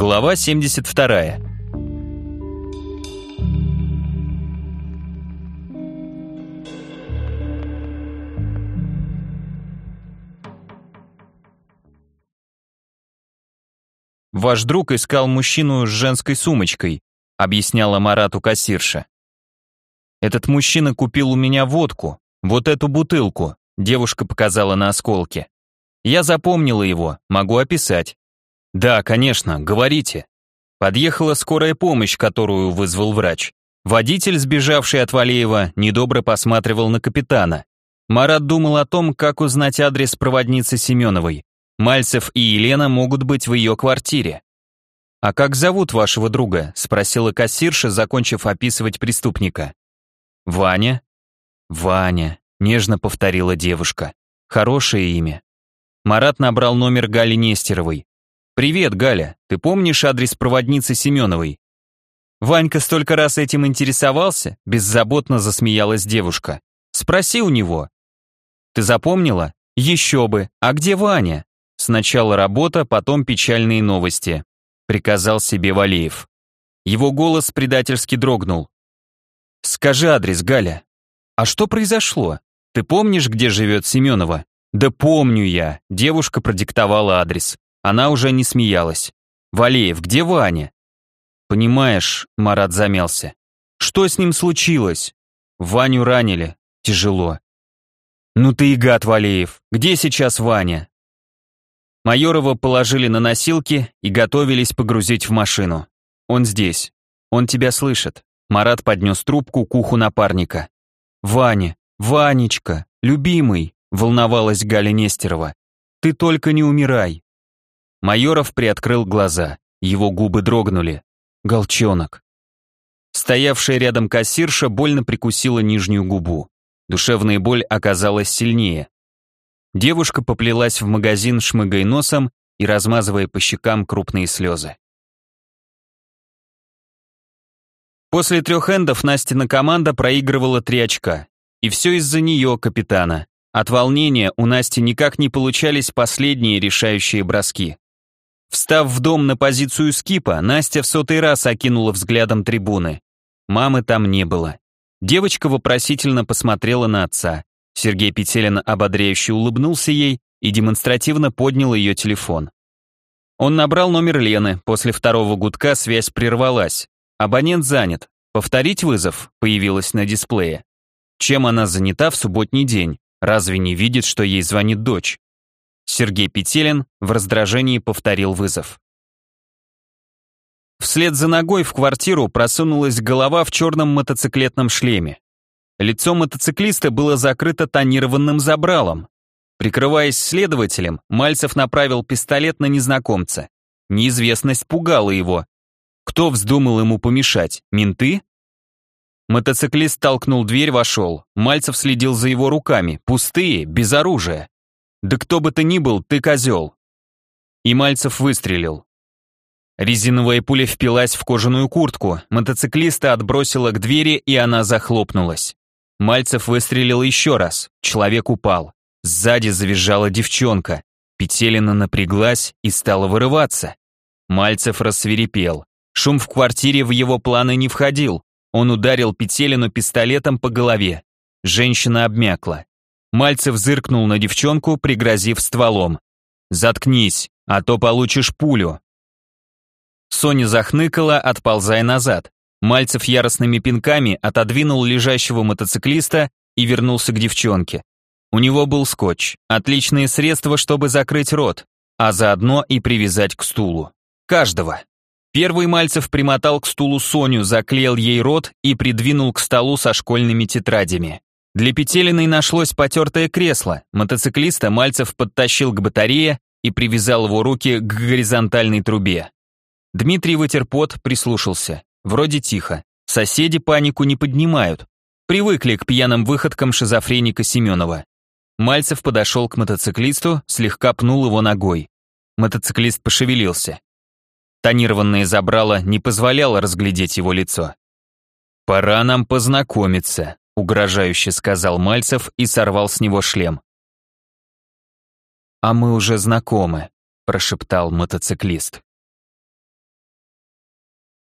Глава 72. «Ваш друг искал мужчину с женской сумочкой», объясняла Марату кассирша. «Этот мужчина купил у меня водку, вот эту бутылку», девушка показала на осколке. «Я запомнила его, могу описать». «Да, конечно, говорите». Подъехала скорая помощь, которую вызвал врач. Водитель, сбежавший от Валеева, недобро посматривал на капитана. Марат думал о том, как узнать адрес проводницы Семеновой. Мальцев и Елена могут быть в ее квартире. «А как зовут вашего друга?» – спросила кассирша, закончив описывать преступника. «Ваня?» «Ваня», – нежно повторила девушка. «Хорошее имя». Марат набрал номер Гали Нестеровой. «Привет, Галя, ты помнишь адрес проводницы Семеновой?» Ванька столько раз этим интересовался, беззаботно засмеялась девушка. «Спроси у него». «Ты запомнила?» «Еще бы. А где Ваня?» Сначала работа, потом печальные новости, приказал себе Валеев. Его голос предательски дрогнул. Скажи адрес, Галя. А что произошло? Ты помнишь, где живет Семенова? Да помню я. Девушка продиктовала адрес. Она уже не смеялась. Валеев, где Ваня? Понимаешь, Марат замялся. Что с ним случилось? Ваню ранили. Тяжело. Ну ты и гад, Валеев. Где сейчас Ваня? Майорова положили на носилки и готовились погрузить в машину. Он здесь. Он тебя слышит. Марат поднес трубку к уху напарника. «Ваня, Ванечка, любимый», волновалась Галя Нестерова. «Ты только не умирай». Майоров приоткрыл глаза. Его губы дрогнули. Голчонок. Стоявшая рядом кассирша больно прикусила нижнюю губу. Душевная боль оказалась сильнее. Девушка поплелась в магазин, шмыгая носом и размазывая по щекам крупные слезы. После трех эндов Настина команда проигрывала три очка. И все из-за нее, капитана. От волнения у Насти никак не получались последние решающие броски. Встав в дом на позицию скипа, Настя в сотый раз окинула взглядом трибуны. Мамы там не было. Девочка вопросительно посмотрела на отца. Сергей Петелин ободряюще улыбнулся ей и демонстративно поднял ее телефон. Он набрал номер Лены, после второго гудка связь прервалась. Абонент занят. Повторить вызов появилась на дисплее. Чем она занята в субботний день? Разве не видит, что ей звонит дочь? Сергей Петелин в раздражении повторил вызов. Вслед за ногой в квартиру просунулась голова в черном мотоциклетном шлеме. Лицо мотоциклиста было закрыто тонированным забралом. Прикрываясь следователем, Мальцев направил пистолет на незнакомца. Неизвестность пугала его. Кто вздумал ему помешать? Менты? Мотоциклист толкнул дверь, вошел. Мальцев следил за его руками, пустые, без оружия. «Да кто бы ты ни был, ты козел!» И Мальцев выстрелил. Резиновая пуля впилась в кожаную куртку, мотоциклиста отбросила к двери, и она захлопнулась. Мальцев выстрелил еще раз. Человек упал. Сзади завизжала девчонка. Петелина напряглась и стала вырываться. Мальцев рассверепел. Шум в квартире в его планы не входил. Он ударил Петелину пистолетом по голове. Женщина обмякла. Мальцев зыркнул на девчонку, пригрозив стволом. «Заткнись, а то получишь пулю». Соня захныкала, отползая назад. Мальцев яростными пинками отодвинул лежащего мотоциклиста и вернулся к девчонке. У него был скотч, отличное средство, чтобы закрыть рот, а заодно и привязать к стулу. Каждого. Первый Мальцев примотал к стулу Соню, заклеил ей рот и придвинул к столу со школьными тетрадями. Для Петелиной нашлось потертое кресло. Мотоциклиста Мальцев подтащил к батарее и привязал его руки к горизонтальной трубе. Дмитрий вытер пот, прислушался. Вроде тихо. Соседи панику не поднимают. Привыкли к пьяным выходкам шизофреника Семенова. Мальцев подошел к мотоциклисту, слегка пнул его ногой. Мотоциклист пошевелился. Тонированное забрало не позволяло разглядеть его лицо. «Пора нам познакомиться», — угрожающе сказал Мальцев и сорвал с него шлем. «А мы уже знакомы», — прошептал мотоциклист.